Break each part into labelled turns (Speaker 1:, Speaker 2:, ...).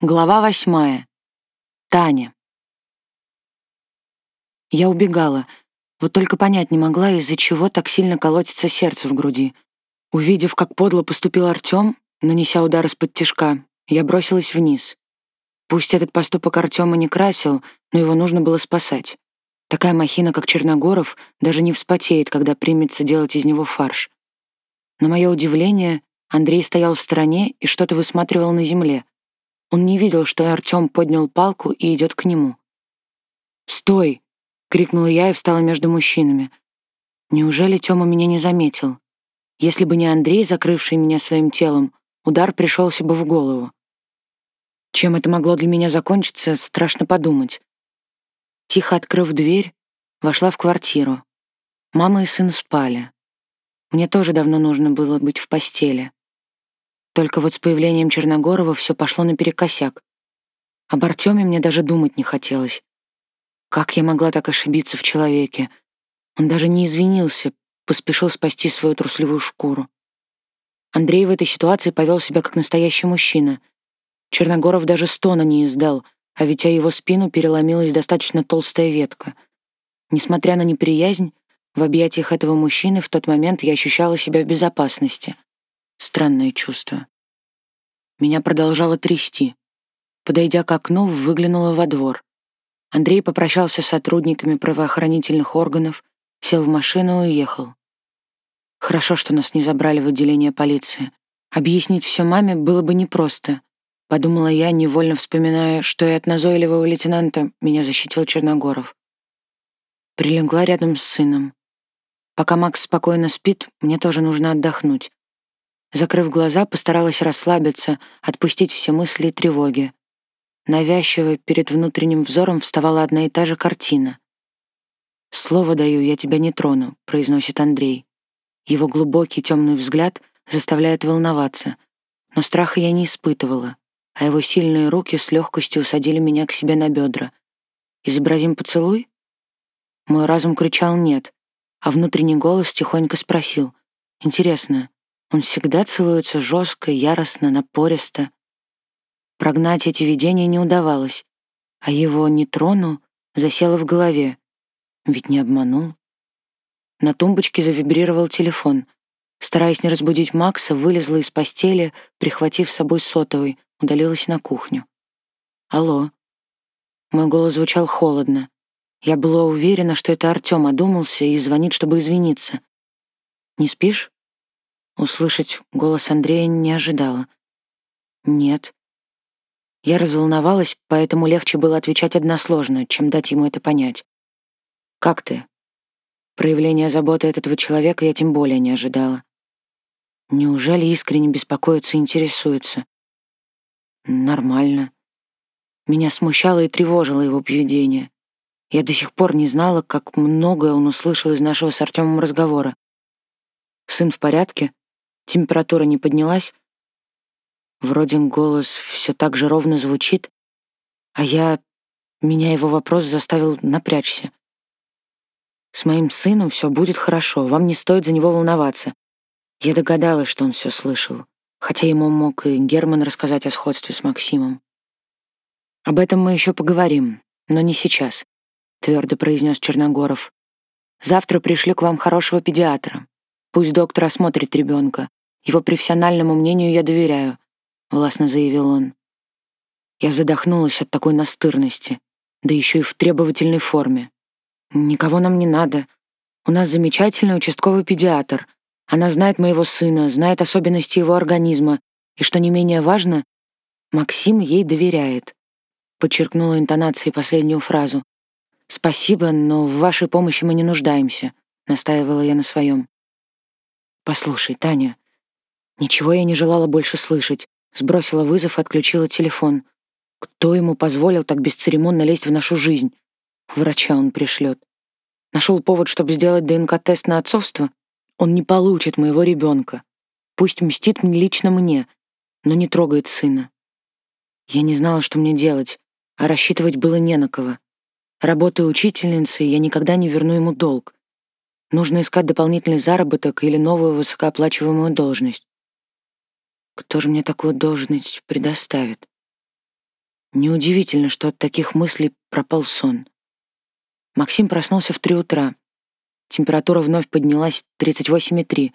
Speaker 1: Глава восьмая. Таня. Я убегала, вот только понять не могла, из-за чего так сильно колотится сердце в груди. Увидев, как подло поступил Артем, нанеся удар из-под тишка, я бросилась вниз. Пусть этот поступок Артема не красил, но его нужно было спасать. Такая махина, как Черногоров, даже не вспотеет, когда примется делать из него фарш. На мое удивление, Андрей стоял в стороне и что-то высматривал на земле — он не видел, что Артем поднял палку и идет к нему. «Стой!» — крикнула я и встала между мужчинами. Неужели Тёма меня не заметил? Если бы не Андрей, закрывший меня своим телом, удар пришелся бы в голову. Чем это могло для меня закончиться, страшно подумать. Тихо открыв дверь, вошла в квартиру. Мама и сын спали. Мне тоже давно нужно было быть в постели. Только вот с появлением Черногорова все пошло наперекосяк. Об Артеме мне даже думать не хотелось. Как я могла так ошибиться в человеке? Он даже не извинился, поспешил спасти свою трусливую шкуру. Андрей в этой ситуации повел себя как настоящий мужчина. Черногоров даже стона не издал, а ведь о его спину переломилась достаточно толстая ветка. Несмотря на неприязнь, в объятиях этого мужчины в тот момент я ощущала себя в безопасности — Странное чувство. Меня продолжало трясти. Подойдя к окну, выглянула во двор. Андрей попрощался с сотрудниками правоохранительных органов, сел в машину и уехал. Хорошо, что нас не забрали в отделение полиции. Объяснить все маме было бы непросто. Подумала я, невольно вспоминая, что и от назойливого лейтенанта меня защитил Черногоров. Прилегла рядом с сыном. Пока Макс спокойно спит, мне тоже нужно отдохнуть. Закрыв глаза, постаралась расслабиться, отпустить все мысли и тревоги. Навязчиво перед внутренним взором вставала одна и та же картина. «Слово даю, я тебя не трону», — произносит Андрей. Его глубокий темный взгляд заставляет волноваться, но страха я не испытывала, а его сильные руки с легкостью усадили меня к себе на бедра. «Изобразим поцелуй?» Мой разум кричал «нет», а внутренний голос тихонько спросил. «Интересно, он всегда целуется жестко, яростно, напористо. Прогнать эти видения не удавалось, а его «не трону» засело в голове. Ведь не обманул. На тумбочке завибрировал телефон. Стараясь не разбудить Макса, вылезла из постели, прихватив с собой сотовый, удалилась на кухню. «Алло». Мой голос звучал холодно. Я была уверена, что это Артём одумался и звонит, чтобы извиниться. «Не спишь?» Услышать голос Андрея не ожидала. «Нет». Я разволновалась, поэтому легче было отвечать односложно, чем дать ему это понять. «Как ты?» Проявление заботы от этого человека я тем более не ожидала. Неужели искренне беспокоится и интересуется? Нормально. Меня смущало и тревожило его поведение. Я до сих пор не знала, как многое он услышал из нашего с Артемом разговора. «Сын в порядке?» Температура не поднялась. Вроде голос все так же ровно звучит, а я... Меня его вопрос заставил напрячься. С моим сыном все будет хорошо, вам не стоит за него волноваться. Я догадалась, что он все слышал, хотя ему мог и Герман рассказать о сходстве с Максимом. «Об этом мы еще поговорим, но не сейчас», — твердо произнес Черногоров. «Завтра пришлю к вам хорошего педиатра. Пусть доктор осмотрит ребенка. Его профессиональному мнению я доверяю», — властно заявил он. Я задохнулась от такой настырности, да еще и в требовательной форме. «Никого нам не надо. У нас замечательный участковый педиатр. Она знает моего сына, знает особенности его организма, и, что не менее важно, Максим ей доверяет», — подчеркнула интонацией последнюю фразу. «Спасибо, но в вашей помощи мы не нуждаемся», — настаивала я на своем. «Послушай, Таня, Ничего я не желала больше слышать. Сбросила вызов и отключила телефон. Кто ему позволил так бесцеремонно лезть в нашу жизнь? Врача он пришлет. Нашел повод, чтобы сделать ДНК-тест на отцовство? Он не получит моего ребенка. Пусть мстит лично мне, но не трогает сына. Я не знала, что мне делать, а рассчитывать было не на кого. Работая учительницей, я никогда не верну ему долг. Нужно искать дополнительный заработок или новую высокооплачиваемую должность. Кто же мне такую должность предоставит? Неудивительно, что от таких мыслей пропал сон. Максим проснулся в три утра. Температура вновь поднялась 38,3.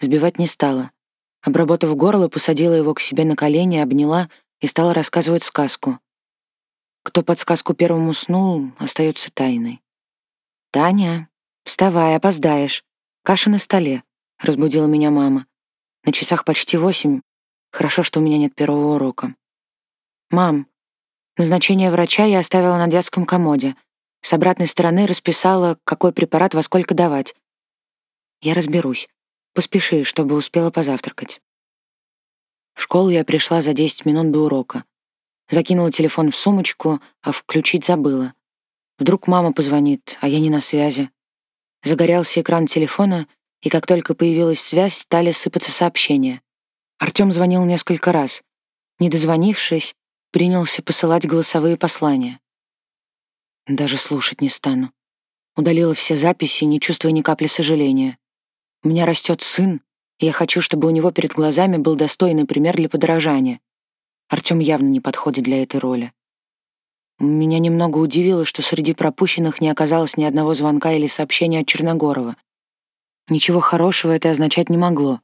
Speaker 1: Сбивать не стала. Обработав горло, посадила его к себе на колени, обняла и стала рассказывать сказку. Кто под сказку первым уснул, остается тайной. «Таня, вставай, опоздаешь. Каша на столе», — разбудила меня мама. «На часах почти восемь. Хорошо, что у меня нет первого урока». «Мам, назначение врача я оставила на детском комоде. С обратной стороны расписала, какой препарат во сколько давать. Я разберусь. Поспеши, чтобы успела позавтракать». В школу я пришла за 10 минут до урока. Закинула телефон в сумочку, а включить забыла. Вдруг мама позвонит, а я не на связи. Загорелся экран телефона, и как только появилась связь, стали сыпаться сообщения. Артём звонил несколько раз. Не дозвонившись, принялся посылать голосовые послания. Даже слушать не стану. Удалила все записи, не чувствуя ни капли сожаления. У меня растет сын, и я хочу, чтобы у него перед глазами был достойный пример для подражания. Артём явно не подходит для этой роли. Меня немного удивило, что среди пропущенных не оказалось ни одного звонка или сообщения от Черногорова. Ничего хорошего это означать не могло.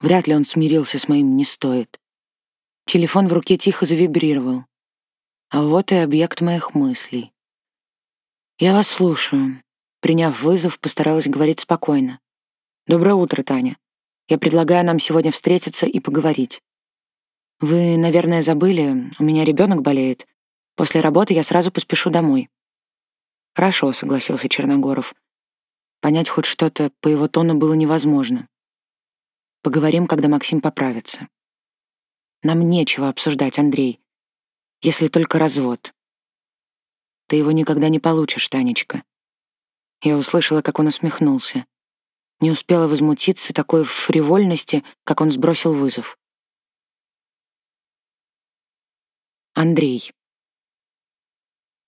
Speaker 1: Вряд ли он смирился с моим «не стоит». Телефон в руке тихо завибрировал. А вот и объект моих мыслей. «Я вас слушаю». Приняв вызов, постаралась говорить спокойно. «Доброе утро, Таня. Я предлагаю нам сегодня встретиться и поговорить. Вы, наверное, забыли, у меня ребенок болеет. После работы я сразу поспешу домой. Хорошо, согласился Черногоров. Понять хоть что-то по его тону было невозможно. Поговорим, когда Максим поправится. Нам нечего обсуждать, Андрей. Если только развод. Ты его никогда не получишь, Танечка. Я услышала, как он усмехнулся. Не успела возмутиться такой фривольности, как он сбросил вызов. Андрей.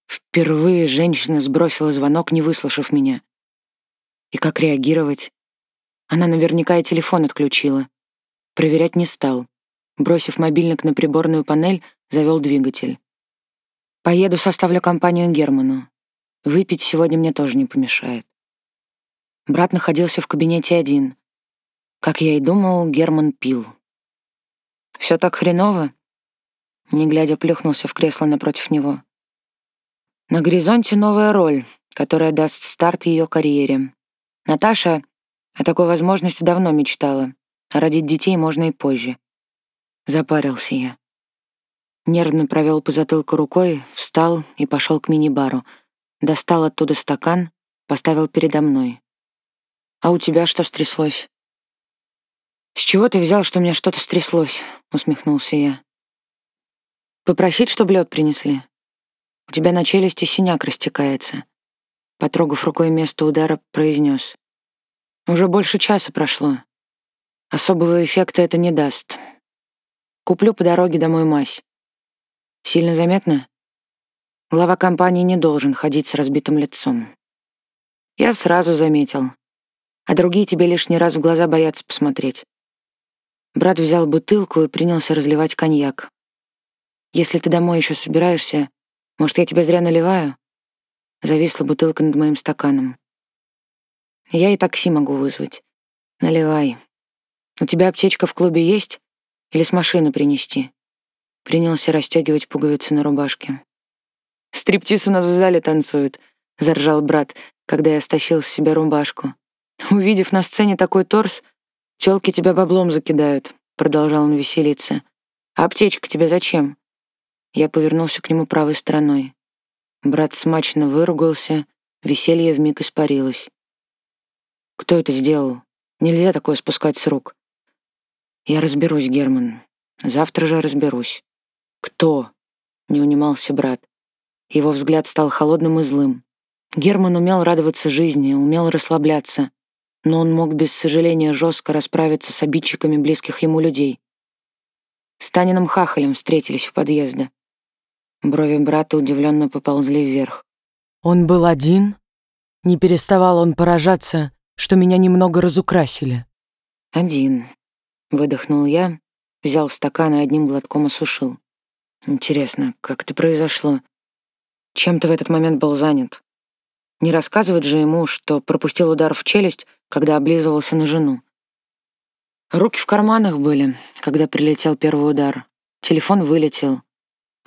Speaker 1: Впервые женщина сбросила звонок, не выслушав меня. И как реагировать? Она наверняка и телефон отключила. Проверять не стал. Бросив мобильник на приборную панель, завел двигатель. Поеду, составлю компанию Герману. Выпить сегодня мне тоже не помешает. Брат находился в кабинете один. Как я и думал, Герман пил. Все так хреново?» Не глядя, плюхнулся в кресло напротив него. На горизонте новая роль, которая даст старт ее карьере. Наташа о такой возможности давно мечтала, а родить детей можно и позже. Запарился я. Нервно провел по затылку рукой, встал и пошел к мини-бару. Достал оттуда стакан, поставил передо мной. «А у тебя что стряслось?» «С чего ты взял, что у меня что-то стряслось?» — усмехнулся я. «Попросить, чтобы лед принесли?» У тебя на челюсти синяк растекается. Потрогав рукой место удара, произнес. Уже больше часа прошло. Особого эффекта это не даст. Куплю по дороге домой мазь. Сильно заметно? Глава компании не должен ходить с разбитым лицом. Я сразу заметил. А другие тебе лишний раз в глаза боятся посмотреть. Брат взял бутылку и принялся разливать коньяк. Если ты домой еще собираешься, может, я тебя зря наливаю?» Зависла бутылка над моим стаканом. «Я и такси могу вызвать. Наливай. У тебя аптечка в клубе есть? Или с машины принести?» Принялся расстегивать пуговицы на рубашке. «Стриптиз у нас в зале танцует», — заржал брат, когда я стащил с себя рубашку. «Увидев на сцене такой торс, тёлки тебя баблом закидают», — продолжал он веселиться. «А аптечка тебе зачем?» Я повернулся к нему правой стороной. Брат смачно выругался, веселье вмиг испарилось. «Кто это сделал? Нельзя такое спускать с рук». «Я разберусь, Герман. Завтра же разберусь». «Кто?» — не унимался брат. Его взгляд стал холодным и злым. Герман умел радоваться жизни, умел расслабляться, но он мог без сожаления жестко расправиться с обидчиками близких ему людей. С Таниным Хахалем встретились у подъезда. Брови брата удивленно поползли вверх.
Speaker 2: Он был один? Не переставал он поражаться, что меня немного разукрасили.
Speaker 1: «Один», — выдохнул я, взял стакан и одним глотком осушил. Интересно, как это произошло? Чем ты в этот момент был занят? Не рассказывать же ему, что пропустил удар в челюсть, когда облизывался на жену. Руки в карманах были, когда прилетел первый удар. Телефон вылетел.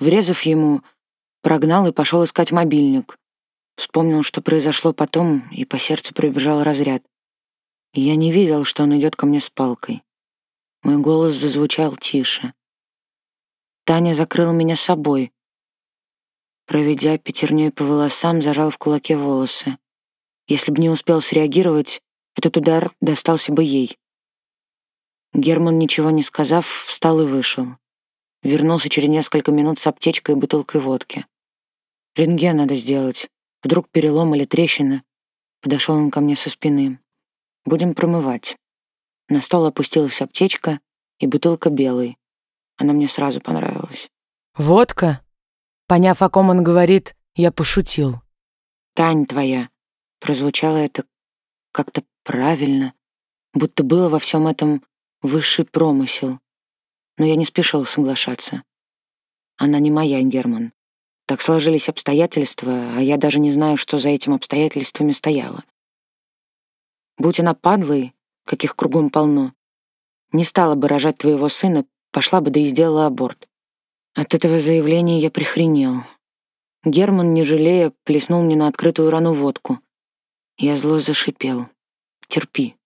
Speaker 1: Врезав ему, прогнал и пошел искать мобильник. Вспомнил, что произошло потом, и по сердцу пробежал разряд. Я не видел, что он идет ко мне с палкой. Мой голос зазвучал тише. Таня закрыла меня собой. Проведя пятерней по волосам, зажал в кулаке волосы. Если бы не успел среагировать, этот удар достался бы ей. Герман, ничего не сказав, встал и вышел. Вернулся через несколько минут с аптечкой и бутылкой водки. Рентген надо сделать. Вдруг перелом или трещина. Подошел он ко мне со спины. Будем промывать. На стол опустилась аптечка и бутылка белой. Она мне сразу понравилась.
Speaker 2: «Водка?» Поняв, о ком он говорит, я пошутил.
Speaker 1: «Тань твоя». Прозвучало это как-то правильно, будто было во всем этом высший промысел. Но я не спешил соглашаться. Она не моя, Герман. Так сложились обстоятельства, а я даже не знаю, что за этим обстоятельствами стояло. Будь она падлой, каких кругом полно, не стала бы рожать твоего сына, пошла бы да и сделала аборт. От этого заявления я прихренел. Герман, не жалея, плеснул мне на открытую рану водку. Я зло зашипел. «Терпи».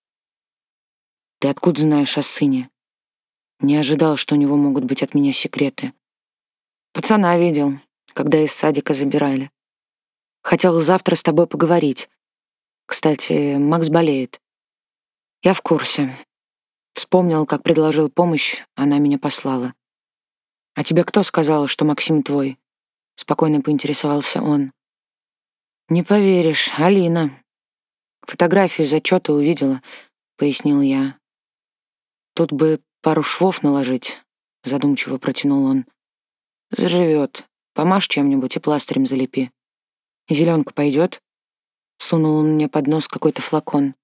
Speaker 1: «Ты откуда знаешь о сыне?» Не ожидал, что у него могут быть от меня секреты. Пацана видел, когда из садика забирали. Хотел завтра с тобой поговорить. Кстати, Макс болеет. Я в курсе. Вспомнил, как предложил помощь, она меня послала. «А тебе кто сказал, что Максим твой?» Спокойно поинтересовался он. «Не поверишь, Алина. Фотографию зачета увидела», — пояснил я. «Тут бы пару швов наложить», — задумчиво протянул он. «Заживет. Помажь чем-нибудь и пластырем залепи. Зеленка пойдет?» Сунул он мне под нос какой-то флакон.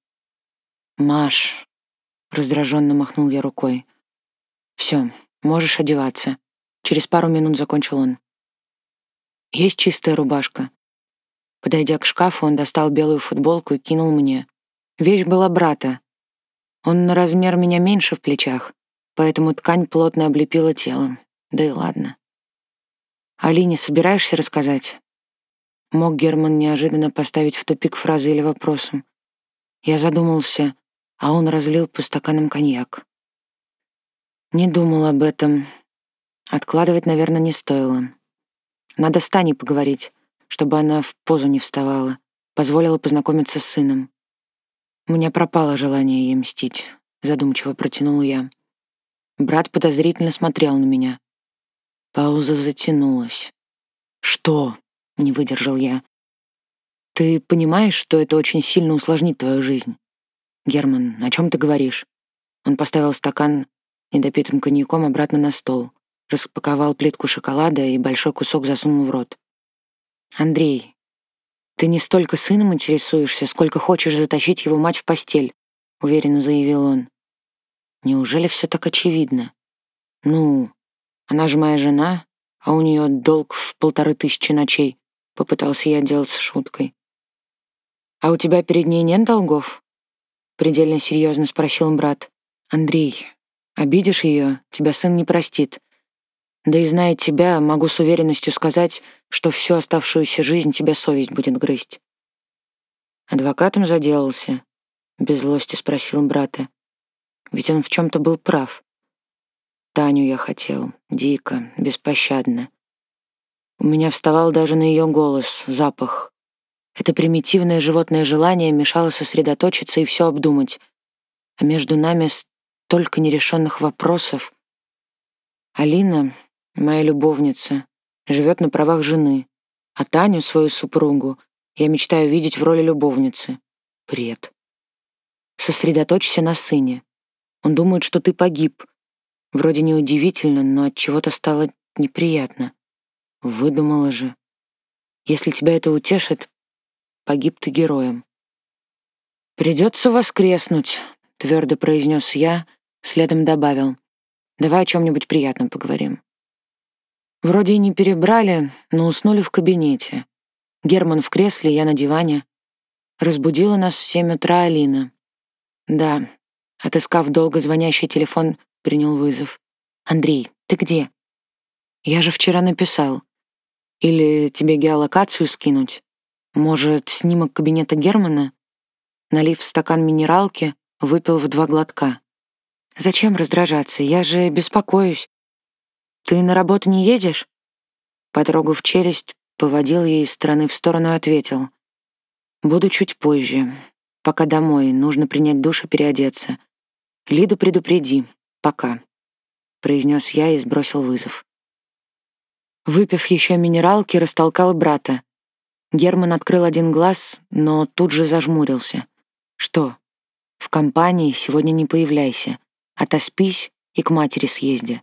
Speaker 1: «Маш», — раздраженно махнул я рукой. «Все, можешь одеваться». Через пару минут закончил он. «Есть чистая рубашка». Подойдя к шкафу, он достал белую футболку и кинул мне. Вещь была брата. Он на размер меня меньше в плечах, поэтому ткань плотно облепила тело. Да и ладно. «Алине собираешься рассказать?» Мог Герман неожиданно поставить в тупик фразы или вопросом. Я задумался, а он разлил по стаканам коньяк. Не думал об этом. Откладывать, наверное, не стоило. Надо с Таней поговорить, чтобы она в позу не вставала, позволила познакомиться с сыном. У меня пропало желание ей мстить, задумчиво протянул я. Брат подозрительно смотрел на меня. Пауза затянулась. «Что?» — не выдержал я. «Ты понимаешь, что это очень сильно усложнит твою жизнь?» «Герман, о чем ты говоришь?» Он поставил стакан недопитым коньяком обратно на стол, распаковал плитку шоколада и большой кусок засунул в рот. «Андрей, ты не столько сыном интересуешься, сколько хочешь затащить его мать в постель», — уверенно заявил он. «Неужели все так очевидно? Ну, она же моя жена, а у нее долг в полторы тысячи ночей. Попытался я делать с шуткой. «А у тебя перед ней нет долгов?» Предельно серьезно спросил брат. «Андрей, обидишь ее, тебя сын не простит. Да и зная тебя, могу с уверенностью сказать, что всю оставшуюся жизнь тебя совесть будет грызть». Адвокатом заделался? Без злости спросил брата. Ведь он в чем-то был прав. Таню я хотел, дико, беспощадно. У меня вставал даже на ее голос, запах. Это примитивное животное желание мешало сосредоточиться и все обдумать. А между нами столько нерешенных вопросов. Алина, моя любовница, живет на правах жены, а Таню, свою супругу, я мечтаю видеть в роли любовницы. Бред. Сосредоточься на сыне. Он думает, что ты погиб. Вроде неудивительно, но от чего-то стало неприятно. Выдумала же. Если тебя это утешит, погиб ты героем. «Придется воскреснуть», — твердо произнес я, следом добавил. «Давай о чем-нибудь приятном поговорим». Вроде и не перебрали, но уснули в кабинете. Герман в кресле, я на диване. Разбудила нас в семь утра Алина. Да, отыскав долго звонящий телефон, принял вызов. «Андрей, ты где?» «Я же вчера написал. Или тебе геолокацию скинуть? Может, снимок кабинета Германа?» Налив в стакан минералки, выпил в два глотка. «Зачем раздражаться? Я же беспокоюсь. Ты на работу не едешь?» Потрогав челюсть, поводил ей из стороны в сторону и ответил. «Буду чуть позже. Пока домой. Нужно принять душ и переодеться. Лиду предупреди. Пока», — произнес я и сбросил вызов. Выпив еще минералки, растолкал брата. Герман открыл один глаз, но тут же зажмурился. «Что? В компании сегодня не появляйся. Отоспись и к матери съезди.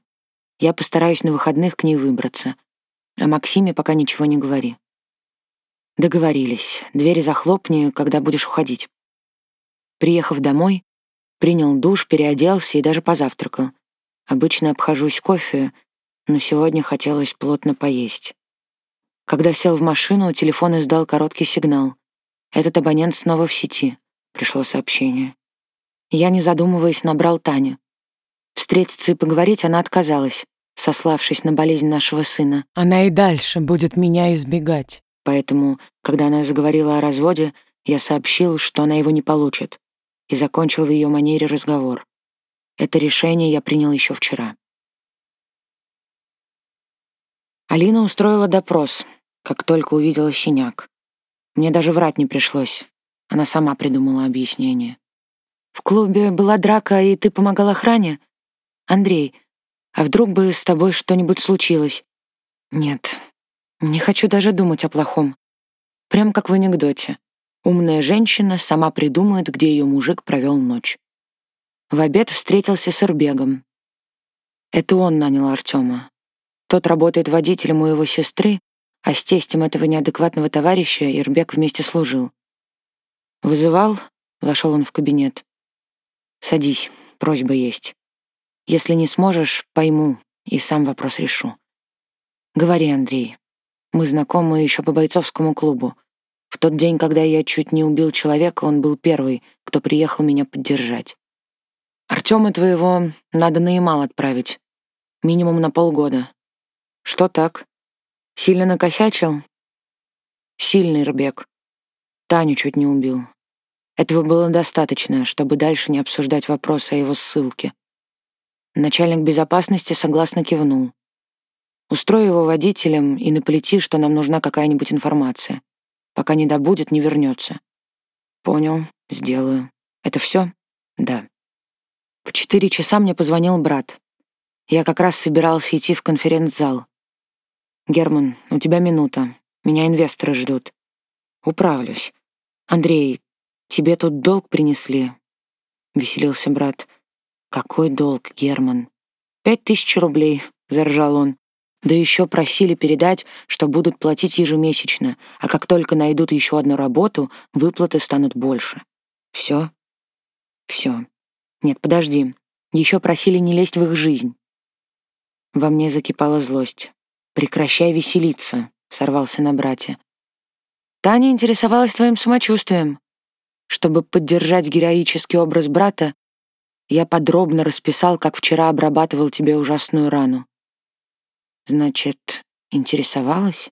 Speaker 1: Я постараюсь на выходных к ней выбраться. О Максиме пока ничего не говори». Договорились. Двери захлопни, когда будешь уходить. Приехав домой, принял душ, переоделся и даже позавтракал. Обычно обхожусь кофе, но сегодня хотелось плотно поесть. Когда сел в машину, телефон издал короткий сигнал. Этот абонент снова в сети. Пришло сообщение. Я, не задумываясь, набрал Таню. Встретиться и поговорить она отказалась, сославшись на болезнь нашего сына.
Speaker 2: Она и дальше будет меня избегать.
Speaker 1: Поэтому, когда она заговорила о разводе, я сообщил, что она его не получит, и закончил в ее манере разговор. Это решение я принял еще вчера. Алина устроила допрос, как только увидела синяк. Мне даже врать не пришлось. Она сама придумала объяснение. «В клубе была драка, и ты помогал охране? Андрей, а вдруг бы с тобой что-нибудь случилось?» «Нет, не хочу даже думать о плохом. Прям как в анекдоте. Умная женщина сама придумает, где ее мужик провел ночь. В обед встретился с Ирбегом. Это он нанял Артема. Тот работает водителем у его сестры, а с тестем этого неадекватного товарища Ирбек вместе служил. Вызывал, вошел он в кабинет. «Садись, просьба есть. Если не сможешь, пойму и сам вопрос решу. Говори, Андрей. Мы знакомы еще по бойцовскому клубу. В тот день, когда я чуть не убил человека, он был первый, кто приехал меня поддержать. Артема твоего надо на Ямал отправить. Минимум на полгода. Что так? Сильно накосячил? Сильный Рбек. Таню чуть не убил. Этого было достаточно, чтобы дальше не обсуждать вопрос о его ссылке. Начальник безопасности согласно кивнул. Устрой его водителем и наплети, что нам нужна какая-нибудь информация. Пока не добудет, не вернется. Понял, сделаю. Это все? Да. В четыре часа мне позвонил брат. Я как раз собирался идти в конференц-зал. «Герман, у тебя минута. Меня инвесторы ждут». «Управлюсь. Андрей, тебе тут долг принесли?» — веселился брат. «Какой долг, Герман?» «Пять тысяч рублей», — заржал он. «Да еще просили передать, что будут платить ежемесячно, а как только найдут еще одну работу, выплаты станут больше. Все? Все. Нет, подожди. Еще просили не лезть в их жизнь». Во мне закипала злость. «Прекращай веселиться», — сорвался на брате. «Таня интересовалась твоим самочувствием. Чтобы поддержать героический образ брата, я подробно расписал, как вчера обрабатывал тебе ужасную рану. Значит, интересовалась?